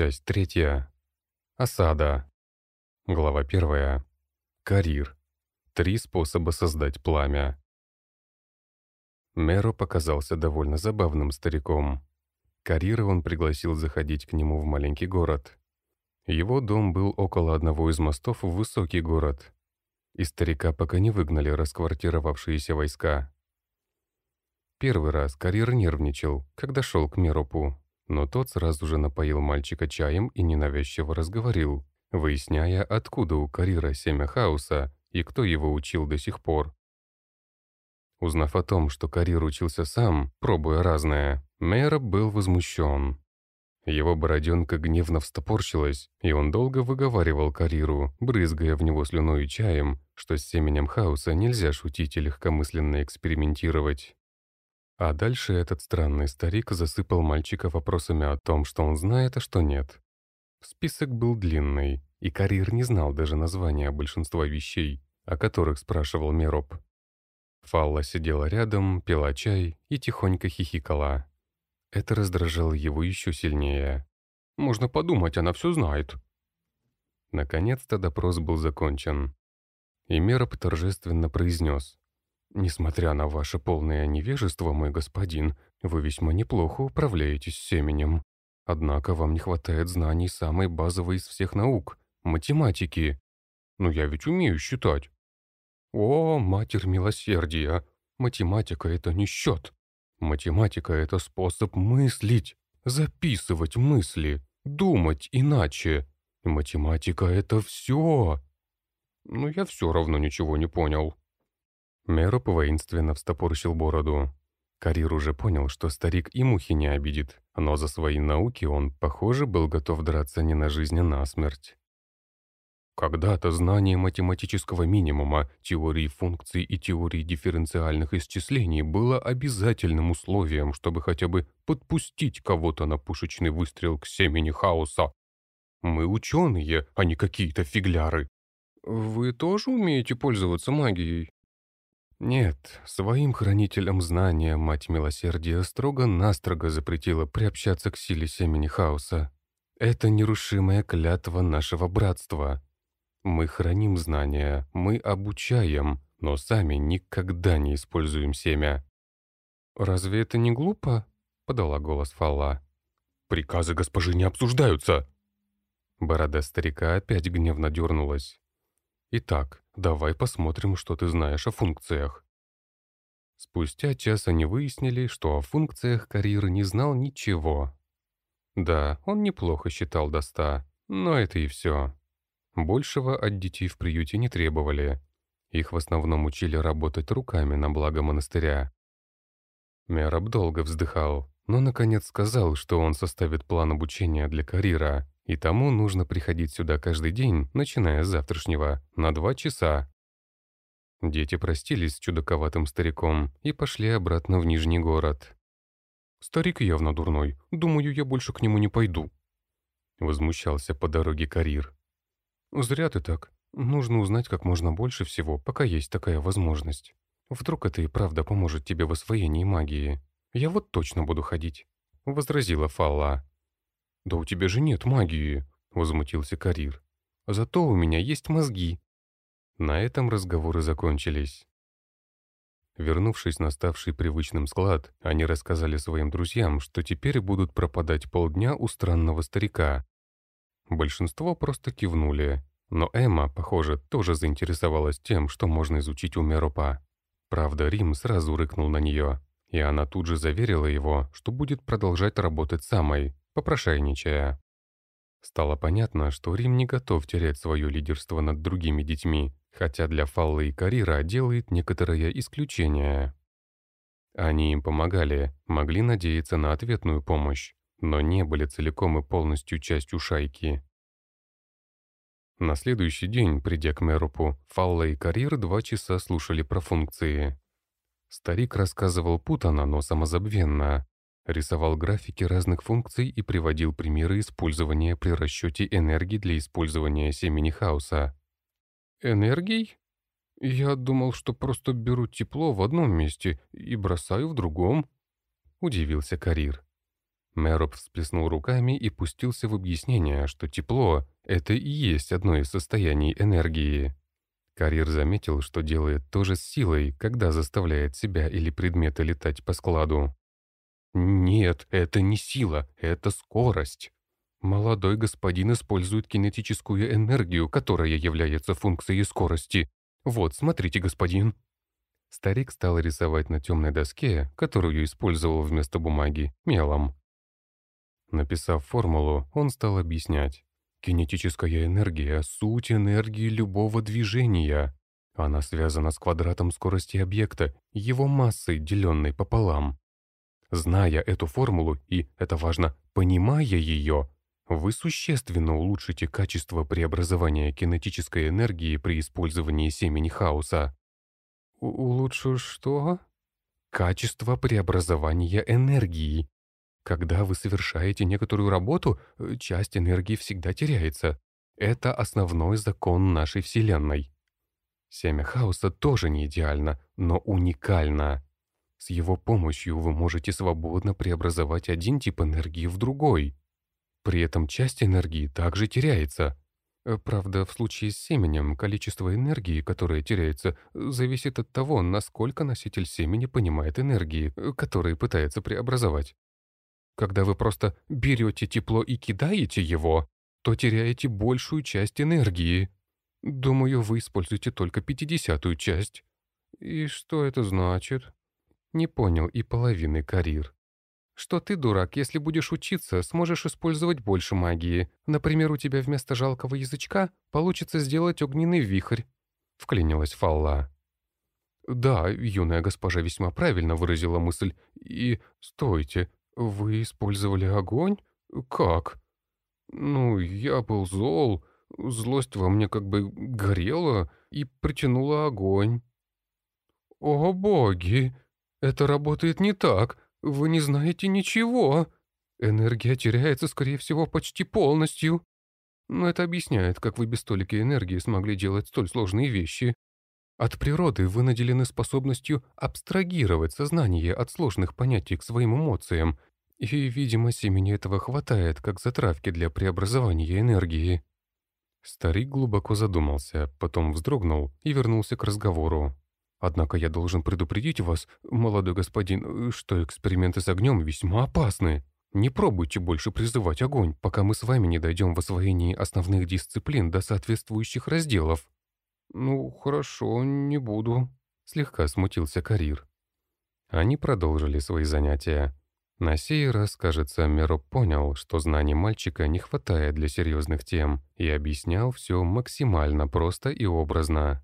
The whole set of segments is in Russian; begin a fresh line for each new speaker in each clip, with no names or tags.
Часть третья. Осада. Глава первая. Карир. Три способа создать пламя. Меро показался довольно забавным стариком. Карира он пригласил заходить к нему в маленький город. Его дом был около одного из мостов в высокий город. И старика пока не выгнали расквартировавшиеся войска. Первый раз Карир нервничал, когда шел к Меропу, но тот сразу же напоил мальчика чаем и ненавязчиво разговорил, выясняя, откуда у Карира семя хаоса и кто его учил до сих пор. Узнав о том, что Карир учился сам, пробуя разное, Мероп был возмущен. Его бороденка гневно встопорщилась, и он долго выговаривал Кариру, брызгая в него слюной и чаем, что с семенем хаоса нельзя шутить и легкомысленно экспериментировать. А дальше этот странный старик засыпал мальчика вопросами о том, что он знает, а что нет. Список был длинный, и Карир не знал даже названия большинства вещей, о которых спрашивал Мероп. Фалла сидела рядом, пила чай и тихонько хихикала. Это раздражало его еще сильнее. «Можно подумать, она все знает». Наконец-то допрос был закончен. И Мероп торжественно произнес. Несмотря на ваше полное невежество, мой господин, вы весьма неплохо управляетесь семенем. Однако вам не хватает знаний самой базовой из всех наук — математики. Но я ведь умею считать. О, матерь милосердия! Математика — это не счет. Математика — это способ мыслить, записывать мысли, думать иначе. Математика — это все. Но я все равно ничего не понял. Мероп воинственно встопорщил бороду. Карир уже понял, что старик и мухи не обидит, но за свои науки он, похоже, был готов драться не на жизнь, а на смерть. Когда-то знание математического минимума, теории функций и теории дифференциальных исчислений было обязательным условием, чтобы хотя бы подпустить кого-то на пушечный выстрел к семени хаоса. Мы ученые, а не какие-то фигляры. «Вы тоже умеете пользоваться магией?» Нет, своим хранителям знания Мать Милосердия строго-настрого запретила приобщаться к силе семени хаоса. Это нерушимая клятва нашего братства. Мы храним знания, мы обучаем, но сами никогда не используем семя. «Разве это не глупо?» — подала голос Фалла. «Приказы госпожи не обсуждаются!» Борода старика опять гневно дернулась. «Итак, давай посмотрим, что ты знаешь о функциях». Спустя час они выяснили, что о функциях Карир не знал ничего. Да, он неплохо считал до ста, но это и все. Большего от детей в приюте не требовали. Их в основном учили работать руками на благо монастыря. Мераб долго вздыхал, но наконец сказал, что он составит план обучения для Карира, и тому нужно приходить сюда каждый день, начиная с завтрашнего, на два часа. Дети простились с чудаковатым стариком и пошли обратно в Нижний город. «Старик явно дурной. Думаю, я больше к нему не пойду», — возмущался по дороге Карир. «Зря ты так. Нужно узнать как можно больше всего, пока есть такая возможность. Вдруг это и правда поможет тебе в освоении магии. Я вот точно буду ходить», — возразила Фалла. «Да у тебя же нет магии», — возмутился Карир. «Зато у меня есть мозги». На этом разговоры закончились. Вернувшись на ставший привычным склад, они рассказали своим друзьям, что теперь будут пропадать полдня у странного старика. Большинство просто кивнули, но Эмма, похоже, тоже заинтересовалась тем, что можно изучить у Меропа. Правда, Рим сразу рыкнул на нее, и она тут же заверила его, что будет продолжать работать самой, попрошайничая. Стало понятно, что Рим не готов терять свое лидерство над другими детьми, хотя для Фаллы и Карира делает некоторое исключение. Они им помогали, могли надеяться на ответную помощь, но не были целиком и полностью частью шайки. На следующий день, придя к Мерупу, Фалла и Карир два часа слушали про функции. Старик рассказывал путано, но самозабвенно, рисовал графики разных функций и приводил примеры использования при расчете энергии для использования семени хаоса. «Энергий? Я думал, что просто беру тепло в одном месте и бросаю в другом», — удивился Карир. Мэроп всплеснул руками и пустился в объяснение, что тепло — это и есть одно из состояний энергии. Карьер заметил, что делает то же с силой, когда заставляет себя или предметы летать по складу. «Нет, это не сила, это скорость. Молодой господин использует кинетическую энергию, которая является функцией скорости. Вот, смотрите, господин». Старик стал рисовать на темной доске, которую использовал вместо бумаги, мелом. Написав формулу, он стал объяснять. Кинетическая энергия — суть энергии любого движения. Она связана с квадратом скорости объекта, его массой, деленной пополам. Зная эту формулу и, это важно, понимая ее, вы существенно улучшите качество преобразования кинетической энергии при использовании семени хаоса. У улучшу что? Качество преобразования энергии. Когда вы совершаете некоторую работу, э, часть энергии всегда теряется. Это основной закон нашей Вселенной. Семя хаоса тоже не идеально, но уникально. С его помощью вы можете свободно преобразовать один тип энергии в другой. При этом часть энергии также теряется. Э, правда, в случае с семенем количество энергии, которое теряется, зависит от того, насколько носитель семени понимает энергии, э, которые пытается преобразовать. Когда вы просто берете тепло и кидаете его, то теряете большую часть энергии. Думаю, вы используете только пятидесятую часть. И что это значит? Не понял и половины Карир. Что ты, дурак, если будешь учиться, сможешь использовать больше магии. Например, у тебя вместо жалкого язычка получится сделать огненный вихрь. Вклинилась Фалла. Да, юная госпожа весьма правильно выразила мысль. И, стойте, вы использовали огонь? Как? Ну, я был зол, злость во мне как бы горела и притянула огонь. О боги, это работает не так, «Вы не знаете ничего. Энергия теряется, скорее всего, почти полностью. Но это объясняет, как вы без столики энергии смогли делать столь сложные вещи. От природы вы наделены способностью абстрагировать сознание от сложных понятий к своим эмоциям, и, видимо, семени этого хватает, как затравки для преобразования энергии». Старик глубоко задумался, потом вздрогнул и вернулся к разговору. Однако я должен предупредить вас, молодой господин, что эксперименты с огнем весьма опасны. Не пробуйте больше призывать огонь, пока мы с вами не дойдем в освоении основных дисциплин до соответствующих разделов». «Ну, хорошо, не буду», — слегка смутился Карир. Они продолжили свои занятия. На сей раз, кажется, Мероп понял, что знаний мальчика не хватает для серьезных тем, и объяснял все максимально просто и образно.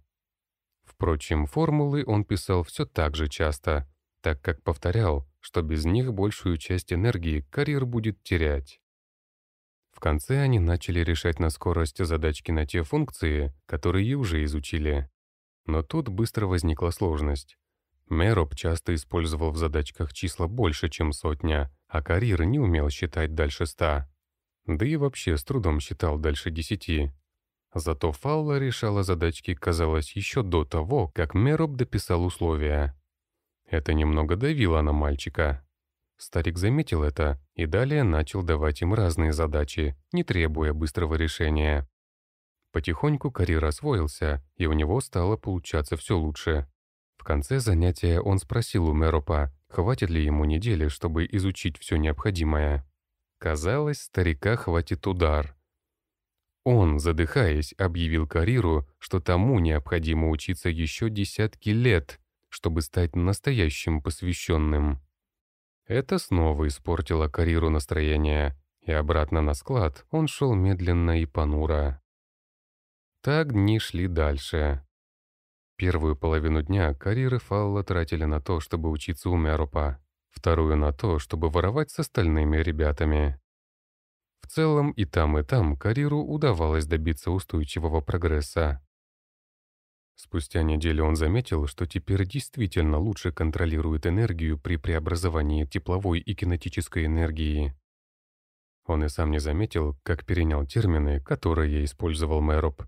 Впрочем, формулы он писал все так же часто, так как повторял, что без них большую часть энергии карьер будет терять. В конце они начали решать на скорость задачки на те функции, которые уже изучили. Но тут быстро возникла сложность. Мэроп часто использовал в задачках числа больше, чем сотня, а карьер не умел считать дальше ста. Да и вообще с трудом считал дальше десяти. Зато Фаула решала задачки, казалось, еще до того, как Мероп дописал условия. Это немного давило на мальчика. Старик заметил это и далее начал давать им разные задачи, не требуя быстрого решения. Потихоньку Карир освоился, и у него стало получаться все лучше. В конце занятия он спросил у Меропа, хватит ли ему недели, чтобы изучить все необходимое. Казалось, старика хватит удар. Он, задыхаясь, объявил Кариру, что тому необходимо учиться еще десятки лет, чтобы стать настоящим посвященным. Это снова испортило Кариру настроение, и обратно на склад он шел медленно и понуро. Так дни шли дальше. Первую половину дня Карир и Фалла тратили на то, чтобы учиться у Мерупа, вторую на то, чтобы воровать с остальными ребятами. В целом и там, и там Кариру удавалось добиться устойчивого прогресса. Спустя неделю он заметил, что теперь действительно лучше контролирует энергию при преобразовании тепловой и кинетической энергии. Он и сам не заметил, как перенял термины, которые использовал Мэроп,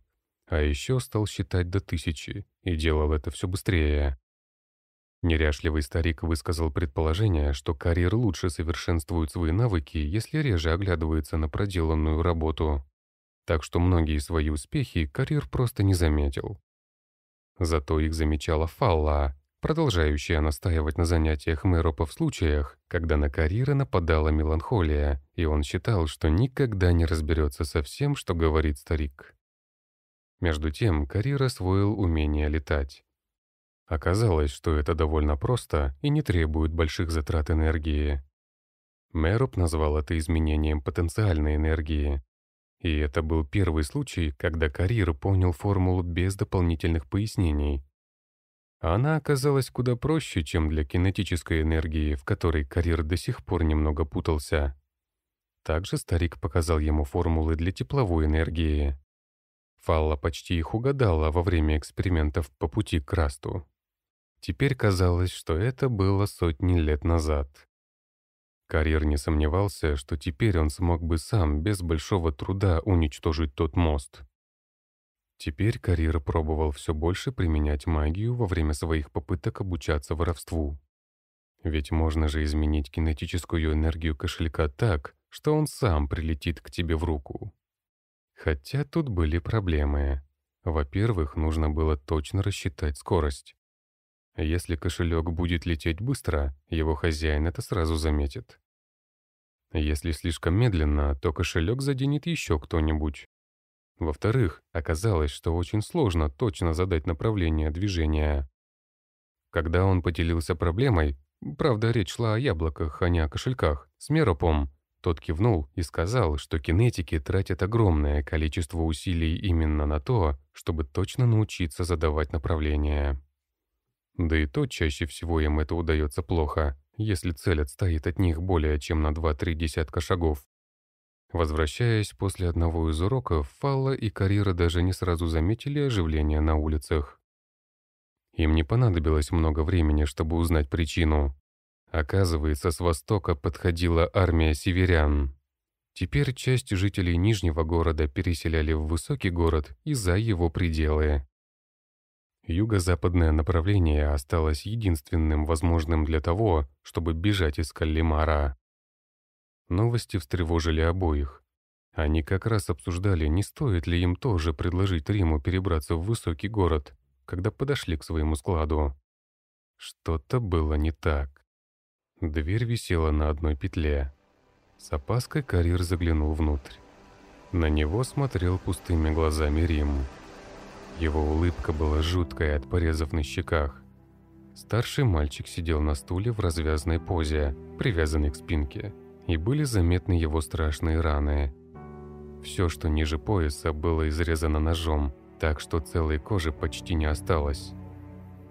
а еще стал считать до тысячи и делал это все быстрее. Неряшливый старик высказал предположение, что карьер лучше совершенствует свои навыки, если реже оглядывается на проделанную работу. Так что многие свои успехи карьер просто не заметил. Зато их замечала Фалла, продолжающая настаивать на занятиях Мэропа в случаях, когда на карьера нападала меланхолия, и он считал, что никогда не разберется со всем, что говорит старик. Между тем, Карир освоил умение летать. Оказалось, что это довольно просто и не требует больших затрат энергии. Мэроп назвал это изменением потенциальной энергии. И это был первый случай, когда Карир понял формулу без дополнительных пояснений. Она оказалась куда проще, чем для кинетической энергии, в которой Карир до сих пор немного путался. Также старик показал ему формулы для тепловой энергии. Фалла почти их угадала во время экспериментов по пути к Расту. Теперь казалось, что это было сотни лет назад. Карьер не сомневался, что теперь он смог бы сам без большого труда уничтожить тот мост. Теперь Карьер пробовал все больше применять магию во время своих попыток обучаться воровству. Ведь можно же изменить кинетическую энергию кошелька так, что он сам прилетит к тебе в руку. Хотя тут были проблемы. Во-первых, нужно было точно рассчитать скорость. Если кошелек будет лететь быстро, его хозяин это сразу заметит. Если слишком медленно, то кошелек заденет еще кто-нибудь. Во-вторых, оказалось, что очень сложно точно задать направление движения. Когда он поделился проблемой, правда речь шла о яблоках, а не о кошельках, с Меропом, тот кивнул и сказал, что кинетики тратят огромное количество усилий именно на то, чтобы точно научиться задавать направление. Да и то чаще всего им это удается плохо, если цель отстоит от них более чем на 2-3 десятка шагов. Возвращаясь после одного из уроков, Фалла и Карира даже не сразу заметили оживление на улицах. Им не понадобилось много времени, чтобы узнать причину. Оказывается, с востока подходила армия северян. Теперь часть жителей Нижнего города переселяли в высокий город и за его пределы. Юго-западное направление осталось единственным возможным для того, чтобы бежать из Каллимара. Новости встревожили обоих. Они как раз обсуждали, не стоит ли им тоже предложить Риму перебраться в высокий город, когда подошли к своему складу. Что-то было не так. Дверь висела на одной петле. С опаской Карир заглянул внутрь. На него смотрел пустыми глазами Рим. Его улыбка была жуткая от порезов на щеках. Старший мальчик сидел на стуле в развязной позе, привязанный к спинке, и были заметны его страшные раны. Все, что ниже пояса, было изрезано ножом, так что целой кожи почти не осталось.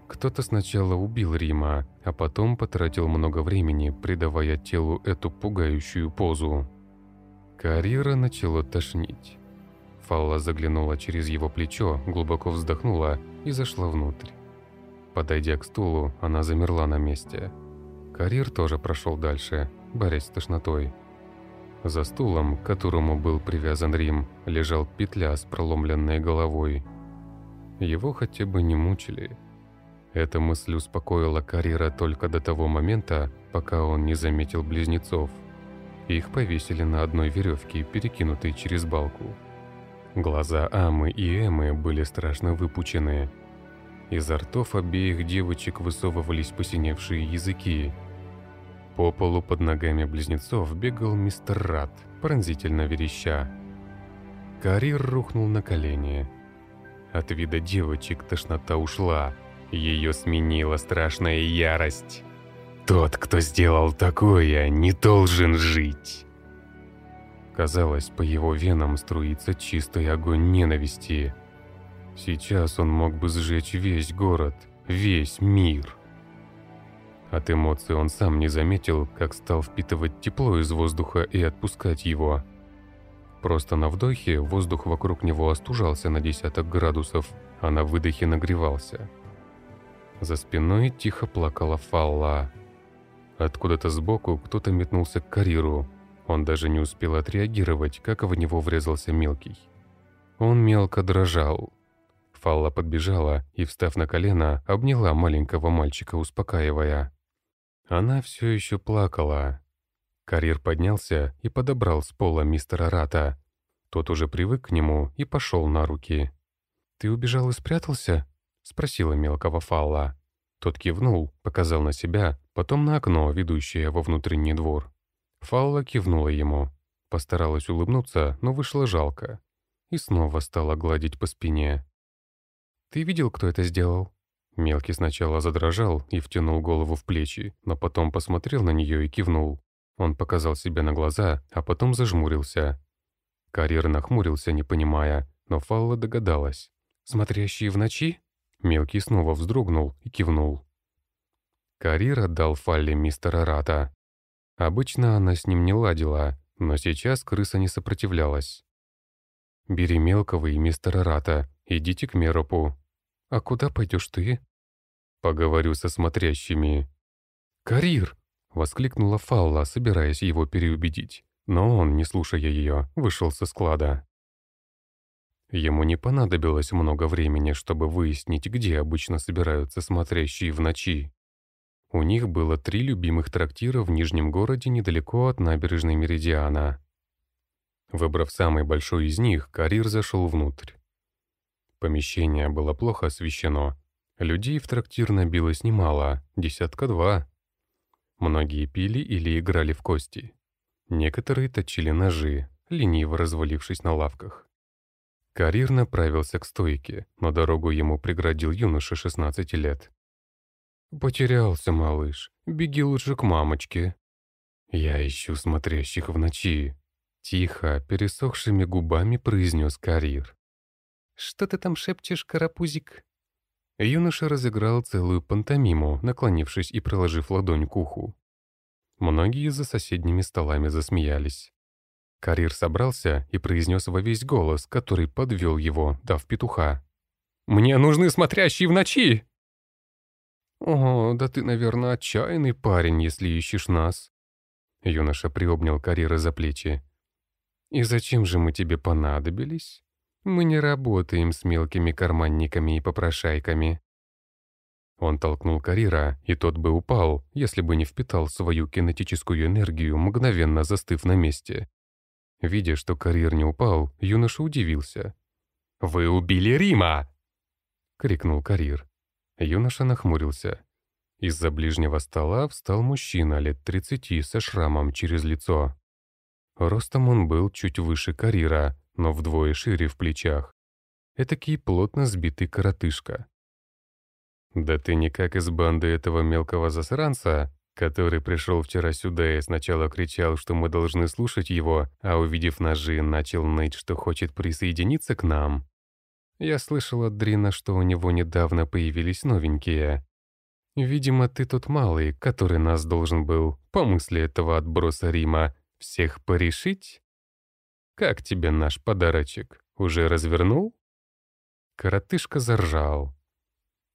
Кто-то сначала убил Рима, а потом потратил много времени, придавая телу эту пугающую позу. Карьера начала тошнить. Фалла заглянула через его плечо, глубоко вздохнула и зашла внутрь. Подойдя к стулу, она замерла на месте. Карьер тоже прошел дальше, борясь с тошнотой. За стулом, к которому был привязан Рим, лежал петля с проломленной головой. Его хотя бы не мучили. Эта мысль успокоила Карьера только до того момента, пока он не заметил близнецов. Их повесили на одной веревке, перекинутой через балку. Глаза Амы и Эмы были страшно выпучены. Изо ртов обеих девочек высовывались посиневшие языки. По полу под ногами близнецов бегал мистер Рат, пронзительно вереща. Карир рухнул на колени. От вида девочек тошнота ушла. Ее сменила страшная ярость. «Тот, кто сделал такое, не должен жить!» Казалось, по его венам струится чистый огонь ненависти. Сейчас он мог бы сжечь весь город, весь мир. От эмоций он сам не заметил, как стал впитывать тепло из воздуха и отпускать его. Просто на вдохе воздух вокруг него остужался на десяток градусов, а на выдохе нагревался. За спиной тихо плакала Фалла. Откуда-то сбоку кто-то метнулся к Кариру, он даже не успел отреагировать, как в него врезался мелкий. Он мелко дрожал. Фалла подбежала и, встав на колено, обняла маленького мальчика, успокаивая. Она все еще плакала. Карьер поднялся и подобрал с пола мистера Рата. Тот уже привык к нему и пошел на руки. «Ты убежал и спрятался?» — спросила мелкого Фалла. Тот кивнул, показал на себя, потом на окно, ведущее во внутренний двор. Фалла кивнула ему. Постаралась улыбнуться, но вышло жалко. И снова стала гладить по спине. «Ты видел, кто это сделал?» Мелкий сначала задрожал и втянул голову в плечи, но потом посмотрел на нее и кивнул. Он показал себе на глаза, а потом зажмурился. Карьер нахмурился, не понимая, но Фалла догадалась. «Смотрящие в ночи?» Мелкий снова вздрогнул и кивнул. Карьер отдал Фалле мистера Рата. Обычно она с ним не ладила, но сейчас крыса не сопротивлялась. «Бери мелкого и мистера Рата, идите к Меропу. А куда пойдешь ты?» «Поговорю со смотрящими». «Карир!» — воскликнула Фалла, собираясь его переубедить. Но он, не слушая ее, вышел со склада. Ему не понадобилось много времени, чтобы выяснить, где обычно собираются смотрящие в ночи. У них было три любимых трактира в Нижнем городе недалеко от набережной Меридиана. Выбрав самый большой из них, Карир зашел внутрь. Помещение было плохо освещено. Людей в трактир набилось немало, десятка-два. Многие пили или играли в кости. Некоторые точили ножи, лениво развалившись на лавках. Карир направился к стойке, но дорогу ему преградил юноша 16 лет. «Потерялся, малыш. Беги лучше к мамочке». «Я ищу смотрящих в ночи», — тихо, пересохшими губами произнес Карир.
«Что ты там шепчешь, карапузик?»
Юноша разыграл целую пантомиму, наклонившись и приложив ладонь к уху. Многие за соседними столами засмеялись. Карир собрался и произнес во весь голос, который подвел его, дав петуха. «Мне нужны смотрящие в ночи!» «О, да ты, наверное, отчаянный парень, если ищешь нас». Юноша приобнял Карира за плечи. «И зачем же мы тебе понадобились? Мы не работаем с мелкими карманниками и попрошайками». Он толкнул Карира, и тот бы упал, если бы не впитал свою кинетическую энергию, мгновенно застыв на месте. Видя, что Карир не упал, юноша удивился. «Вы убили Рима!» — крикнул Карир. Юноша нахмурился. Из-за ближнего стола встал мужчина лет тридцати со шрамом через лицо. Ростом он был чуть выше Карира, но вдвое шире в плечах. Этакий плотно сбитый коротышка. «Да ты никак из банды этого мелкого засранца, который пришел вчера сюда и сначала кричал, что мы должны слушать его, а увидев ножи, начал ныть, что хочет присоединиться к нам. Я слышал от Дрина, что у него недавно появились новенькие. Видимо, ты тот малый, который нас должен был, по мысли этого отброса Рима, всех порешить? Как тебе наш подарочек? Уже развернул?» Коротышка заржал.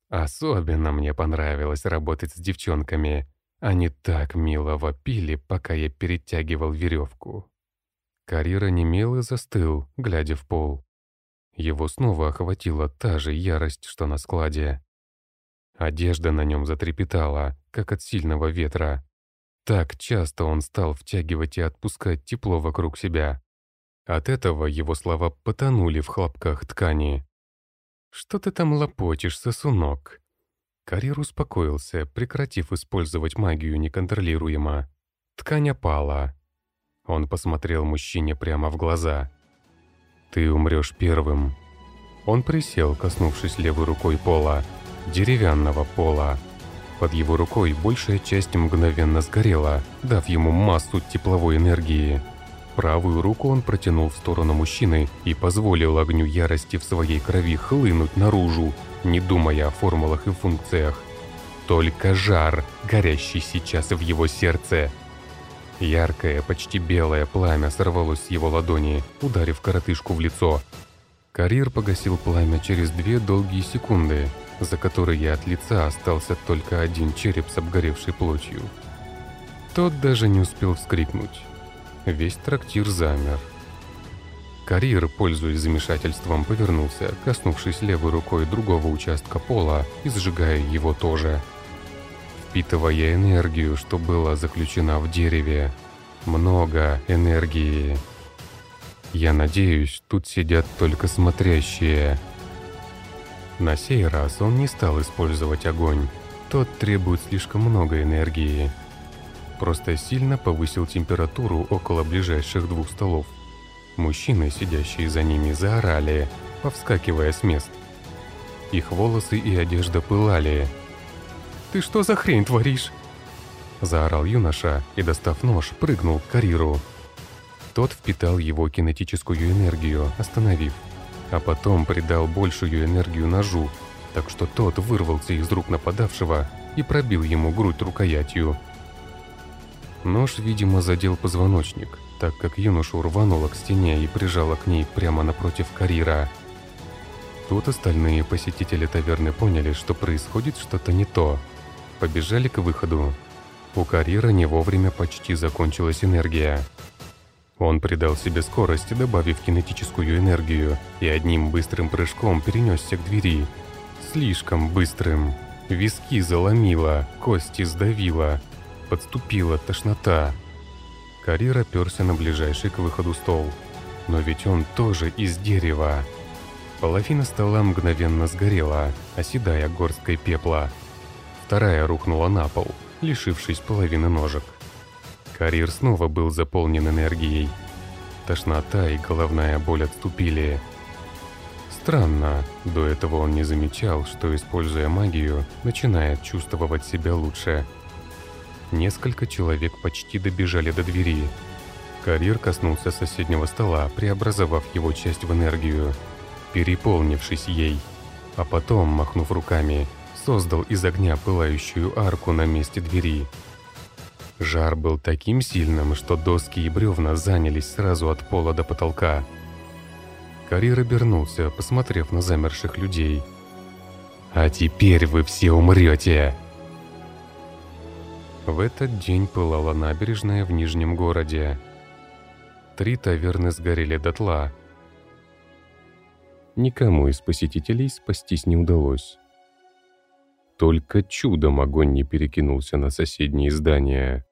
Особенно мне понравилось работать с девчонками. Они так мило вопили, пока я перетягивал веревку. Карьера немел и застыл, глядя в пол. Его снова охватила та же ярость, что на складе. Одежда на нем затрепетала, как от сильного ветра. Так часто он стал втягивать и отпускать тепло вокруг себя. От этого его слова потонули в хлопках ткани. «Что ты там лопочешь, сосунок?» Карьер успокоился, прекратив использовать магию неконтролируемо. Ткань опала. Он посмотрел мужчине прямо в глаза. «Ты умрешь первым». Он присел, коснувшись левой рукой пола, деревянного пола. Под его рукой большая часть мгновенно сгорела, дав ему массу тепловой энергии. Правую руку он протянул в сторону мужчины и позволил огню ярости в своей крови хлынуть наружу, не думая о формулах и функциях. Только жар, горящий сейчас в его сердце. Яркое, почти белое пламя сорвалось с его ладони, ударив коротышку в лицо. Карьер погасил пламя через две долгие секунды, за которые от лица остался только один череп с обгоревшей плотью. Тот даже не успел вскрикнуть. Весь трактир замер. Карьер, пользуясь замешательством, повернулся, коснувшись левой рукой другого участка пола и сжигая его тоже. Впитывая энергию, что была заключена в дереве. Много энергии. Я надеюсь, тут сидят только смотрящие. На сей раз он не стал использовать огонь. Тот требует слишком много энергии. Просто сильно повысил температуру около ближайших двух столов. Мужчины, сидящие за ними, заорали, повскакивая с мест. Их волосы и одежда пылали.
«Ты что за хрень творишь?»
Заорал юноша и, достав нож, прыгнул к Кариру. Тот впитал его кинетическую энергию, остановив. А потом придал большую энергию ножу, так что тот вырвался из рук нападавшего и пробил ему грудь рукоятью. Нож, видимо, задел позвоночник, так как юношу рвануло к стене и прижало к ней прямо напротив Карира. Тут остальные посетители таверны поняли, что происходит что-то не то. Побежали к выходу. У Карира не вовремя почти закончилась энергия. Он придал себе скорость, добавив кинетическую энергию, и одним быстрым прыжком перенесся к двери. Слишком быстрым. Виски заломило, кости сдавило. Подступила тошнота. Карир оперся на ближайший к выходу стол. Но ведь он тоже из дерева. Половина стола мгновенно сгорела, оседая горсткой пепла. Вторая рухнула на пол, лишившись половины ножек. Карир снова был заполнен энергией. Тошнота и головная боль отступили. Странно, до этого он не замечал, что, используя магию, начинает чувствовать себя лучше. Несколько человек почти добежали до двери. Карьер коснулся соседнего стола, преобразовав его часть в энергию, переполнившись ей. А потом, махнув руками, создал из огня пылающую арку на месте двери. Жар был таким сильным, что доски и бревна занялись сразу от пола до потолка. Карьер обернулся, посмотрев на замерших людей. «А теперь вы все умрете!» В этот день пылала набережная в Нижнем городе. Три таверны сгорели дотла. Никому из посетителей спастись не удалось. Только чудом огонь не перекинулся на соседние здания.